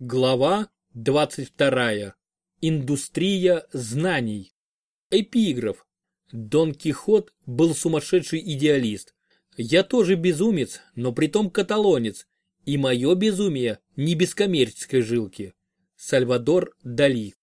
Глава 22. Индустрия знаний. Эпиграф. Дон Кихот был сумасшедший идеалист. Я тоже безумец, но притом каталонец. И мое безумие не без коммерческой жилки. Сальвадор Дали.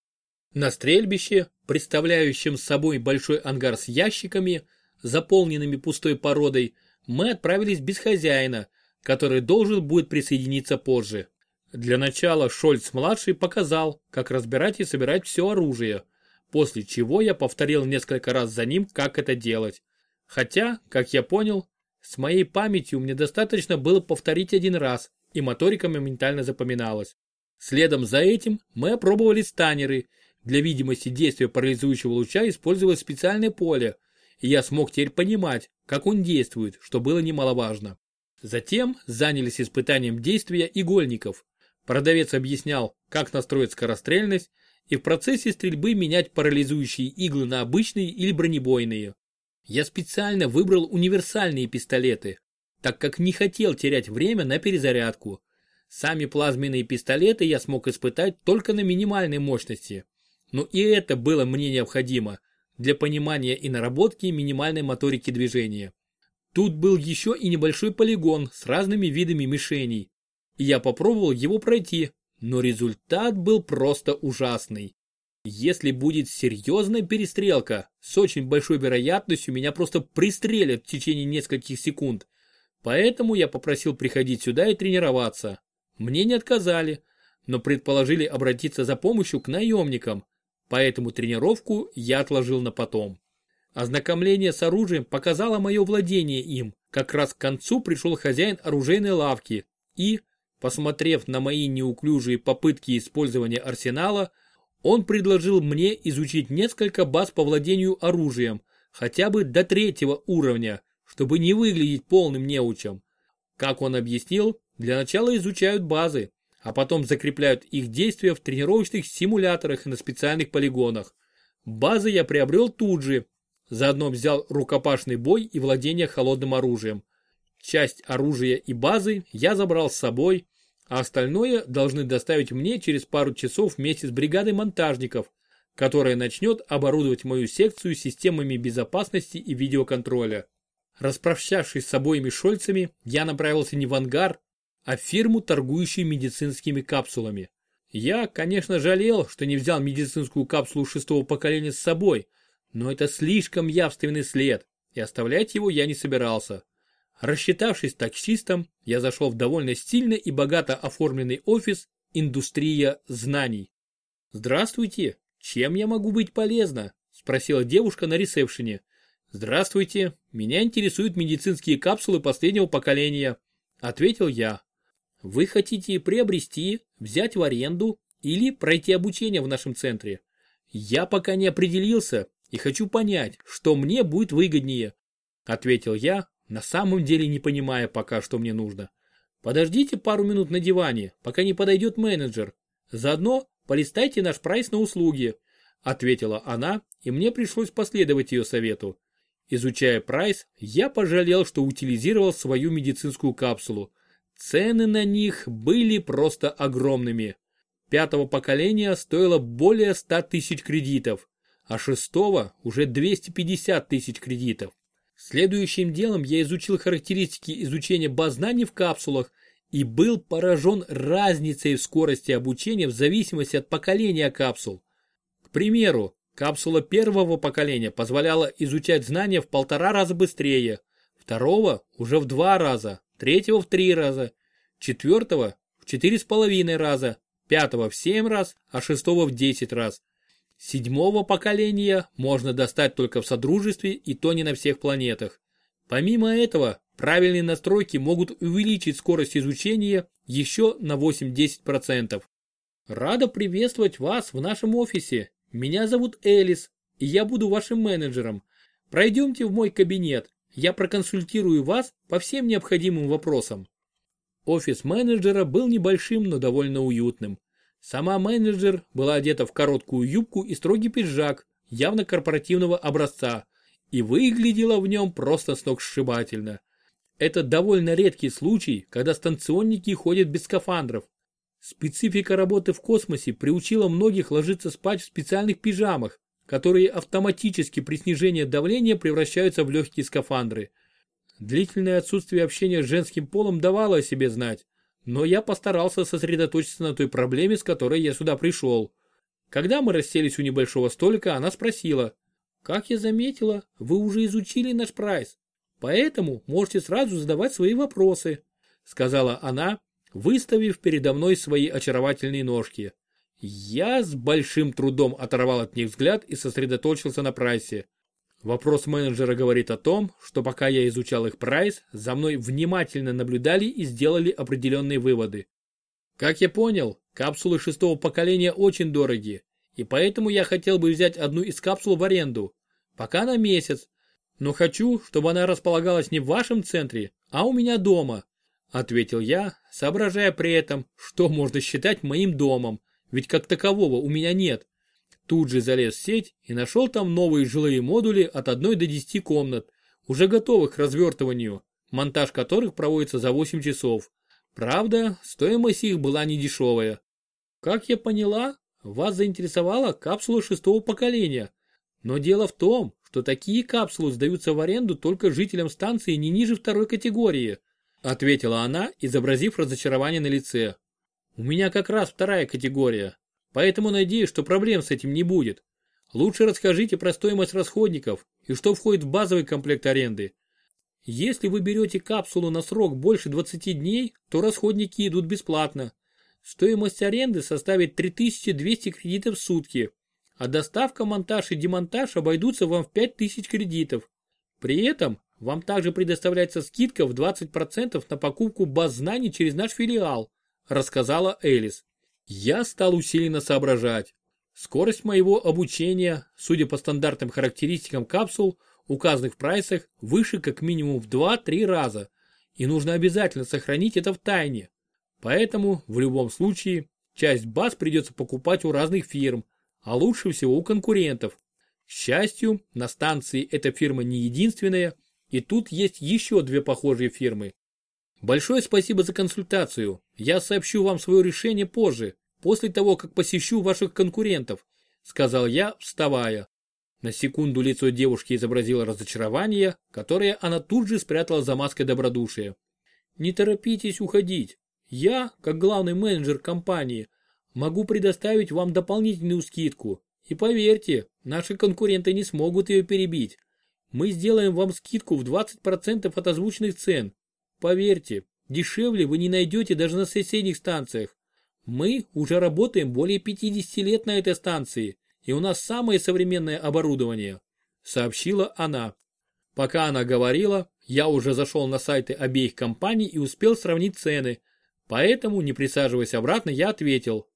На стрельбище, представляющем собой большой ангар с ящиками, заполненными пустой породой, мы отправились без хозяина, который должен будет присоединиться позже. Для начала Шольц-младший показал, как разбирать и собирать все оружие, после чего я повторил несколько раз за ним, как это делать. Хотя, как я понял, с моей памятью мне достаточно было повторить один раз, и моторика моментально запоминалась. Следом за этим мы опробовали станеры. Для видимости действия парализующего луча использовалось специальное поле, и я смог теперь понимать, как он действует, что было немаловажно. Затем занялись испытанием действия игольников. Продавец объяснял, как настроить скорострельность и в процессе стрельбы менять парализующие иглы на обычные или бронебойные. Я специально выбрал универсальные пистолеты, так как не хотел терять время на перезарядку. Сами плазменные пистолеты я смог испытать только на минимальной мощности. Но и это было мне необходимо для понимания и наработки минимальной моторики движения. Тут был еще и небольшой полигон с разными видами мишеней, я попробовал его пройти, но результат был просто ужасный. Если будет серьезная перестрелка, с очень большой вероятностью меня просто пристрелят в течение нескольких секунд. Поэтому я попросил приходить сюда и тренироваться. Мне не отказали, но предположили обратиться за помощью к наемникам, поэтому тренировку я отложил на потом. Ознакомление с оружием показало мое владение им. Как раз к концу пришел хозяин оружейной лавки и, Посмотрев на мои неуклюжие попытки использования арсенала, он предложил мне изучить несколько баз по владению оружием, хотя бы до третьего уровня, чтобы не выглядеть полным неучем. Как он объяснил, для начала изучают базы, а потом закрепляют их действия в тренировочных симуляторах и на специальных полигонах. Базы я приобрел тут же, заодно взял рукопашный бой и владение холодным оружием. Часть оружия и базы я забрал с собой, а остальное должны доставить мне через пару часов вместе с бригадой монтажников, которая начнет оборудовать мою секцию системами безопасности и видеоконтроля. Распрощавшись с обоими шольцами, я направился не в ангар, а в фирму, торгующую медицинскими капсулами. Я, конечно, жалел, что не взял медицинскую капсулу шестого поколения с собой, но это слишком явственный след, и оставлять его я не собирался. Рассчитавшись таксистом, я зашел в довольно стильный и богато оформленный офис «Индустрия знаний». «Здравствуйте, чем я могу быть полезна?» – спросила девушка на ресепшене. «Здравствуйте, меня интересуют медицинские капсулы последнего поколения», – ответил я. «Вы хотите приобрести, взять в аренду или пройти обучение в нашем центре? Я пока не определился и хочу понять, что мне будет выгоднее», – ответил я, на самом деле не понимая пока, что мне нужно. Подождите пару минут на диване, пока не подойдет менеджер. Заодно полистайте наш прайс на услуги, ответила она, и мне пришлось последовать ее совету. Изучая прайс, я пожалел, что утилизировал свою медицинскую капсулу. Цены на них были просто огромными. Пятого поколения стоило более 100 тысяч кредитов, а шестого уже 250 тысяч кредитов. Следующим делом я изучил характеристики изучения баз знаний в капсулах и был поражен разницей в скорости обучения в зависимости от поколения капсул. К примеру, капсула первого поколения позволяла изучать знания в полтора раза быстрее, второго уже в два раза, третьего в три раза, четвертого в четыре с половиной раза, пятого в семь раз, а шестого в десять раз. Седьмого поколения можно достать только в Содружестве и то не на всех планетах. Помимо этого, правильные настройки могут увеличить скорость изучения еще на 8-10%. Рада приветствовать вас в нашем офисе. Меня зовут Элис, и я буду вашим менеджером. Пройдемте в мой кабинет, я проконсультирую вас по всем необходимым вопросам. Офис менеджера был небольшим, но довольно уютным. Сама менеджер была одета в короткую юбку и строгий пиджак, явно корпоративного образца, и выглядела в нем просто сногсшибательно. Это довольно редкий случай, когда станционники ходят без скафандров. Специфика работы в космосе приучила многих ложиться спать в специальных пижамах, которые автоматически при снижении давления превращаются в легкие скафандры. Длительное отсутствие общения с женским полом давало о себе знать, но я постарался сосредоточиться на той проблеме, с которой я сюда пришел. Когда мы расселись у небольшого столика, она спросила, «Как я заметила, вы уже изучили наш прайс, поэтому можете сразу задавать свои вопросы», сказала она, выставив передо мной свои очаровательные ножки. Я с большим трудом оторвал от них взгляд и сосредоточился на прайсе. Вопрос менеджера говорит о том, что пока я изучал их прайс, за мной внимательно наблюдали и сделали определенные выводы. Как я понял, капсулы шестого поколения очень дорогие, и поэтому я хотел бы взять одну из капсул в аренду, пока на месяц, но хочу, чтобы она располагалась не в вашем центре, а у меня дома, ответил я, соображая при этом, что можно считать моим домом, ведь как такового у меня нет. Тут же залез в сеть и нашел там новые жилые модули от 1 до 10 комнат, уже готовых к развертыванию, монтаж которых проводится за 8 часов. Правда, стоимость их была недешевая. Как я поняла, вас заинтересовала капсула шестого поколения. Но дело в том, что такие капсулы сдаются в аренду только жителям станции не ниже второй категории, ответила она, изобразив разочарование на лице. У меня как раз вторая категория, поэтому надеюсь, что проблем с этим не будет. Лучше расскажите про стоимость расходников и что входит в базовый комплект аренды. Если вы берете капсулу на срок больше 20 дней, то расходники идут бесплатно. Стоимость аренды составит 3200 кредитов в сутки, а доставка, монтаж и демонтаж обойдутся вам в 5000 кредитов. При этом вам также предоставляется скидка в 20% на покупку баз знаний через наш филиал, рассказала Элис. Я стал усиленно соображать. Скорость моего обучения, судя по стандартным характеристикам капсул, указанных в прайсах, выше как минимум в 2-3 раза. И нужно обязательно сохранить это в тайне. Поэтому, в любом случае, часть баз придется покупать у разных фирм, а лучше всего у конкурентов. К счастью, на станции эта фирма не единственная, и тут есть еще две похожие фирмы. Большое спасибо за консультацию. Я сообщу вам свое решение позже, после того, как посещу ваших конкурентов, сказал я, вставая. На секунду лицо девушки изобразило разочарование, которое она тут же спрятала за маской добродушия. Не торопитесь уходить. Я, как главный менеджер компании, могу предоставить вам дополнительную скидку. И поверьте, наши конкуренты не смогут ее перебить. Мы сделаем вам скидку в 20% от озвученных цен, Поверьте, дешевле вы не найдете даже на соседних станциях. Мы уже работаем более 50 лет на этой станции, и у нас самое современное оборудование», — сообщила она. Пока она говорила, я уже зашел на сайты обеих компаний и успел сравнить цены, поэтому, не присаживаясь обратно, я ответил.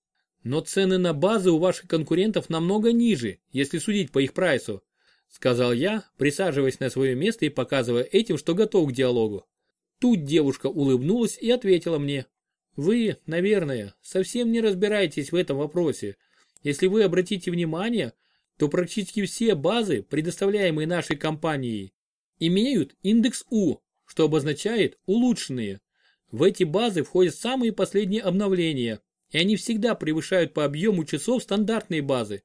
«Но цены на базы у ваших конкурентов намного ниже, если судить по их прайсу», сказал я, присаживаясь на свое место и показывая этим, что готов к диалогу. Тут девушка улыбнулась и ответила мне. Вы, наверное, совсем не разбираетесь в этом вопросе. Если вы обратите внимание, то практически все базы, предоставляемые нашей компанией, имеют индекс У, что обозначает улучшенные. В эти базы входят самые последние обновления, и они всегда превышают по объему часов стандартные базы.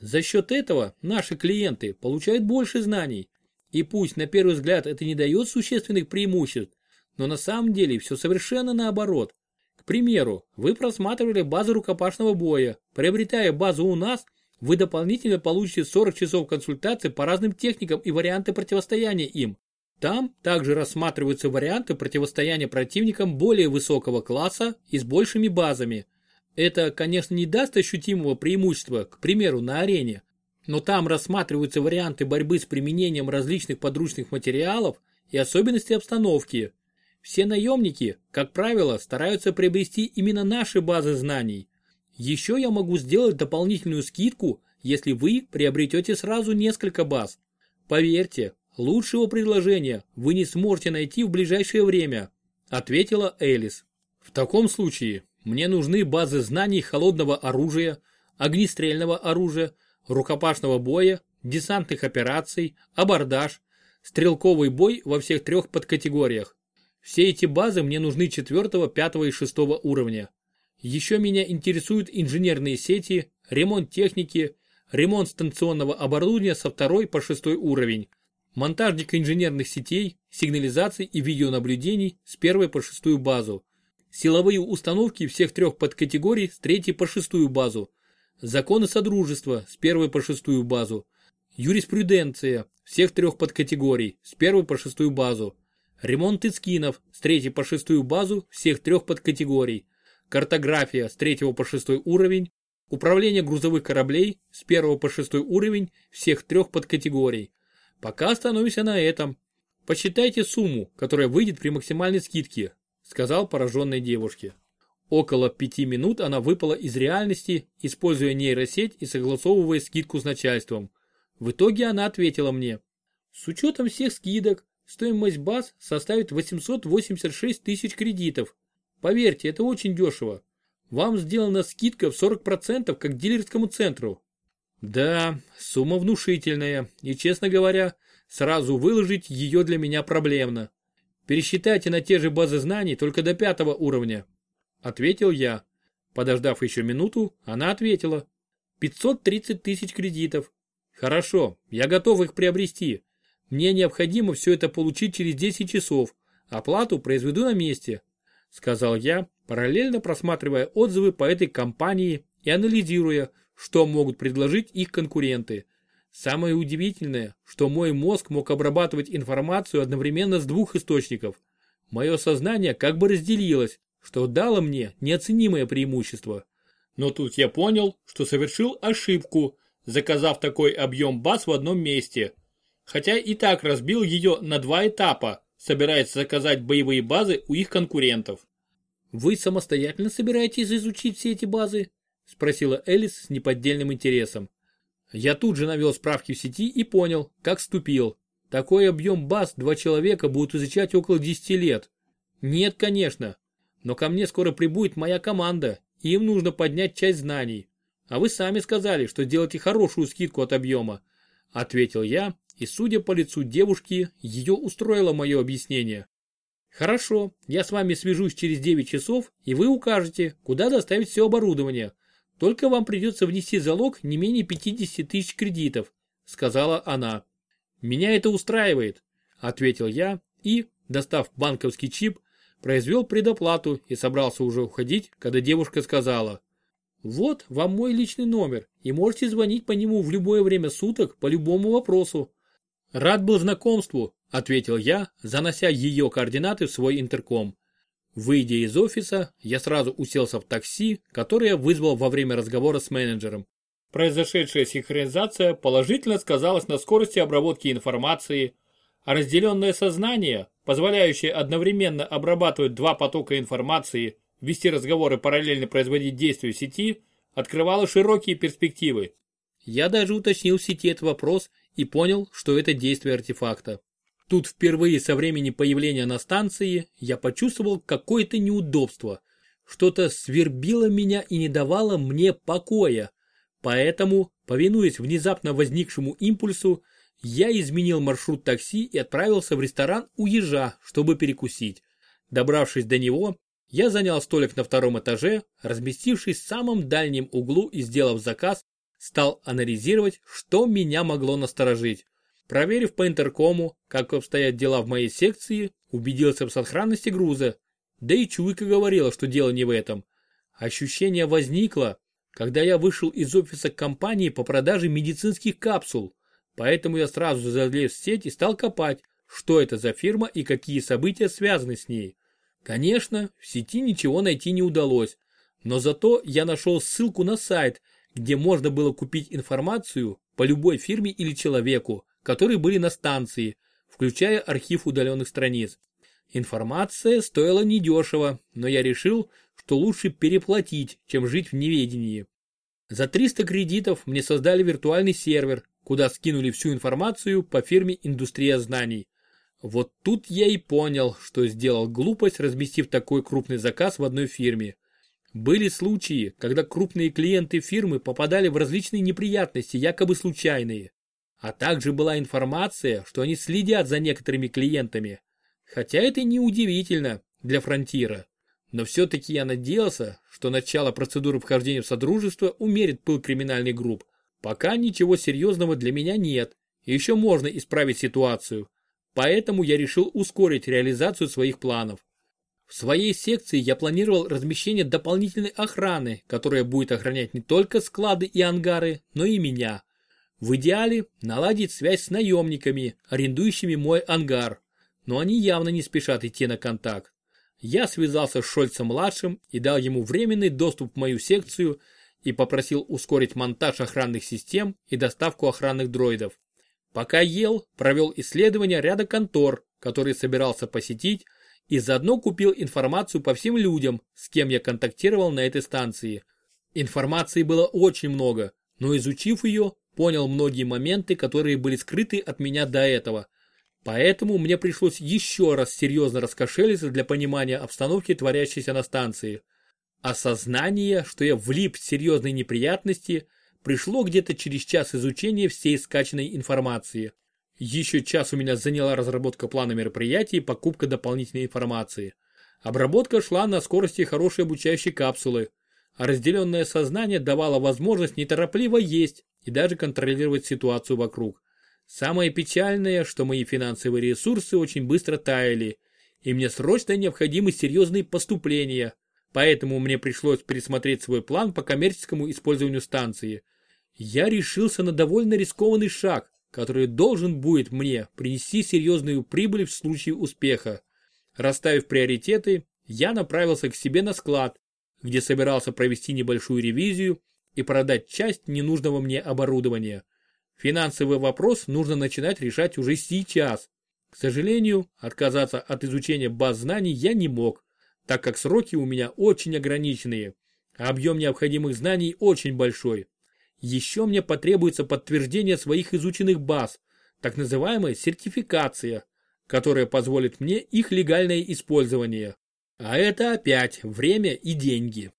За счет этого наши клиенты получают больше знаний. И пусть на первый взгляд это не дает существенных преимуществ, но на самом деле все совершенно наоборот. К примеру, вы просматривали базу рукопашного боя. Приобретая базу у нас, вы дополнительно получите 40 часов консультаций по разным техникам и варианты противостояния им. Там также рассматриваются варианты противостояния противникам более высокого класса и с большими базами. Это, конечно, не даст ощутимого преимущества, к примеру, на арене, но там рассматриваются варианты борьбы с применением различных подручных материалов и особенности обстановки, все наемники, как правило, стараются приобрести именно наши базы знаний. Еще я могу сделать дополнительную скидку, если вы приобретете сразу несколько баз. Поверьте, лучшего предложения вы не сможете найти в ближайшее время, ответила Элис. В таком случае мне нужны базы знаний холодного оружия, огнестрельного оружия, рукопашного боя, десантных операций, абордаж, стрелковый бой во всех трех подкатегориях. Все эти базы мне нужны четвертого, пятого и шестого уровня. Еще меня интересуют инженерные сети, ремонт техники, ремонт станционного оборудования со второй по шестой уровень, монтажник инженерных сетей, сигнализаций и видеонаблюдений с первой по шестую базу, силовые установки всех трех подкатегорий с третьей по шестую базу, законы Содружества с первой по шестую базу, юриспруденция всех трех подкатегорий с первой по шестую базу, ремонт скинов с третьей по шестую базу всех трех подкатегорий, картография с третьего по шестой уровень, управление грузовых кораблей с первого по шестой уровень всех трех подкатегорий. Пока остановимся на этом. Посчитайте сумму, которая выйдет при максимальной скидке, сказал пораженной девушке. Около пяти минут она выпала из реальности, используя нейросеть и согласовывая скидку с начальством. В итоге она ответила мне. С учетом всех скидок, стоимость баз составит 886 тысяч кредитов. Поверьте, это очень дешево. Вам сделана скидка в 40% как дилерскому центру. Да, сумма внушительная, и, честно говоря, сразу выложить ее для меня проблемно. Пересчитайте на те же базы знаний только до пятого уровня. Ответил я. Подождав еще минуту, она ответила. 530 тысяч кредитов. Хорошо, я готов их приобрести. Мне необходимо все это получить через 10 часов. Оплату произведу на месте. Сказал я, параллельно просматривая отзывы по этой компании и анализируя, что могут предложить их конкуренты. Самое удивительное, что мой мозг мог обрабатывать информацию одновременно с двух источников. Мое сознание как бы разделилось, что дало мне неоценимое преимущество. Но тут я понял, что совершил ошибку, заказав такой объем баз в одном месте. Хотя и так разбил ее на два этапа, собираясь заказать боевые базы у их конкурентов. «Вы самостоятельно собираетесь изучить все эти базы?» спросила Элис с неподдельным интересом. Я тут же навел справки в сети и понял, как ступил. Такой объем баз два человека будут изучать около 10 лет. Нет, конечно. Но ко мне скоро прибудет моя команда, и им нужно поднять часть знаний. А вы сами сказали, что делаете хорошую скидку от объема. Ответил я, и судя по лицу девушки, ее устроило мое объяснение. Хорошо, я с вами свяжусь через 9 часов, и вы укажете, куда доставить все оборудование. Только вам придется внести залог не менее 50 тысяч кредитов, сказала она. Меня это устраивает, ответил я и, достав банковский чип, произвел предоплату и собрался уже уходить, когда девушка сказала. Вот вам мой личный номер и можете звонить по нему в любое время суток по любому вопросу. Рад был знакомству, ответил я, занося ее координаты в свой интерком. Выйдя из офиса, я сразу уселся в такси, которое вызвал во время разговора с менеджером. Произошедшая синхронизация положительно сказалась на скорости обработки информации, а разделенное сознание, позволяющее одновременно обрабатывать два потока информации, вести разговоры параллельно производить действия сети, открывало широкие перспективы. Я даже уточнил в сети этот вопрос и понял, что это действие артефакта. Тут впервые со времени появления на станции я почувствовал какое-то неудобство. Что-то свербило меня и не давало мне покоя. Поэтому, повинуясь внезапно возникшему импульсу, я изменил маршрут такси и отправился в ресторан у ежа, чтобы перекусить. Добравшись до него, я занял столик на втором этаже, разместившись в самом дальнем углу и сделав заказ, стал анализировать, что меня могло насторожить. Проверив по интеркому, как обстоят дела в моей секции, убедился в сохранности груза. Да и чуйка говорила, что дело не в этом. Ощущение возникло, когда я вышел из офиса компании по продаже медицинских капсул. Поэтому я сразу залез в сеть и стал копать, что это за фирма и какие события связаны с ней. Конечно, в сети ничего найти не удалось, но зато я нашел ссылку на сайт, где можно было купить информацию по любой фирме или человеку, которые были на станции, включая архив удаленных страниц. Информация стоила недешево, но я решил, что лучше переплатить, чем жить в неведении. За 300 кредитов мне создали виртуальный сервер, куда скинули всю информацию по фирме «Индустрия знаний». Вот тут я и понял, что сделал глупость, разместив такой крупный заказ в одной фирме. Были случаи, когда крупные клиенты фирмы попадали в различные неприятности, якобы случайные. А также была информация, что они следят за некоторыми клиентами. Хотя это не удивительно для фронтира. Но все-таки я надеялся, что начало процедуры вхождения в Содружество умерит пыл криминальных групп. Пока ничего серьезного для меня нет, и еще можно исправить ситуацию. Поэтому я решил ускорить реализацию своих планов. В своей секции я планировал размещение дополнительной охраны, которая будет охранять не только склады и ангары, но и меня. В идеале наладить связь с наемниками, арендующими мой ангар, но они явно не спешат идти на контакт. Я связался с Шольцем-младшим и дал ему временный доступ в мою секцию и попросил ускорить монтаж охранных систем и доставку охранных дроидов. Пока ел, провел исследование ряда контор, которые собирался посетить, и заодно купил информацию по всем людям, с кем я контактировал на этой станции. Информации было очень много, но изучив ее, понял многие моменты, которые были скрыты от меня до этого. Поэтому мне пришлось еще раз серьезно раскошелиться для понимания обстановки, творящейся на станции. Осознание, что я влип в серьезные неприятности, пришло где-то через час изучения всей скачанной информации. Еще час у меня заняла разработка плана мероприятий и покупка дополнительной информации. Обработка шла на скорости хорошей обучающей капсулы, а разделенное сознание давало возможность неторопливо есть и даже контролировать ситуацию вокруг. Самое печальное, что мои финансовые ресурсы очень быстро таяли, и мне срочно необходимы серьезные поступления, поэтому мне пришлось пересмотреть свой план по коммерческому использованию станции. Я решился на довольно рискованный шаг, который должен будет мне принести серьезную прибыль в случае успеха. Расставив приоритеты, я направился к себе на склад, где собирался провести небольшую ревизию и продать часть ненужного мне оборудования. Финансовый вопрос нужно начинать решать уже сейчас. К сожалению, отказаться от изучения баз знаний я не мог, так как сроки у меня очень ограниченные, а объем необходимых знаний очень большой. Еще мне потребуется подтверждение своих изученных баз, так называемая сертификация, которая позволит мне их легальное использование. А это опять время и деньги.